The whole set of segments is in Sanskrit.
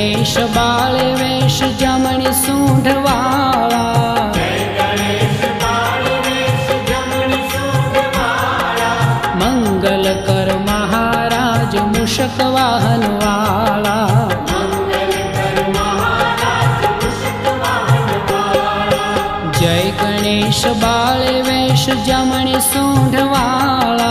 गणेश बाल जमणि सोण्ढवा मङ्गलकर महाराज मुषकवाल जय गणेश बालेश जमणि सोण्ढवाला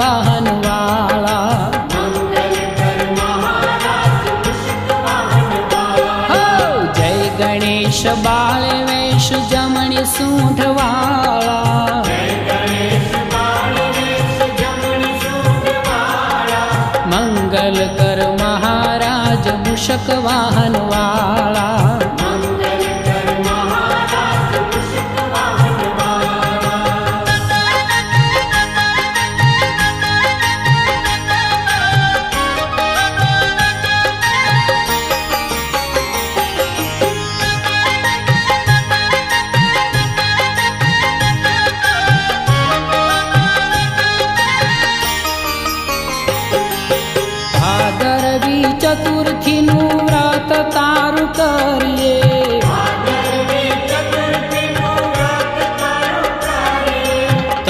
वाहन वाला। हो जय गणेश बाल वेश जमणि सूठ वाला। मंगल कर महाराज मुषक वाहन वाला।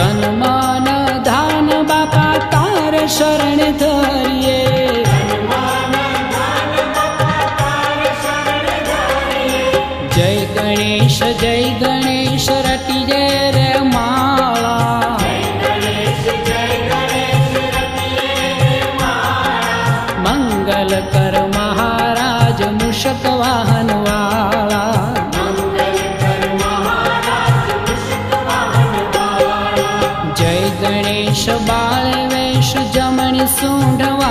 तन्मान धान बापा तार शरण वेश बाल वेश जमणि सूण्डवा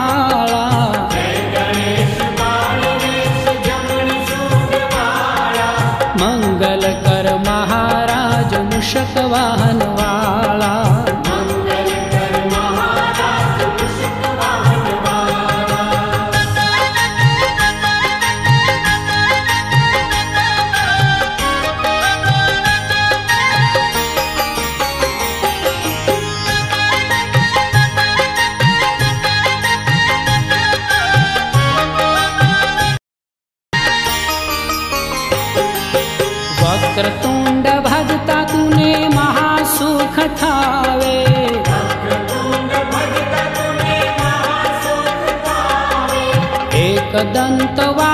वाह कदन्तवा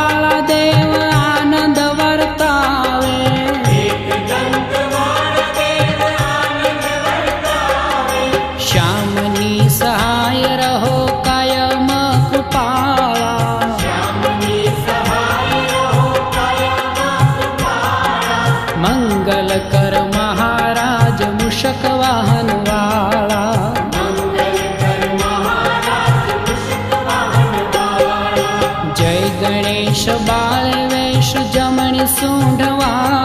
जय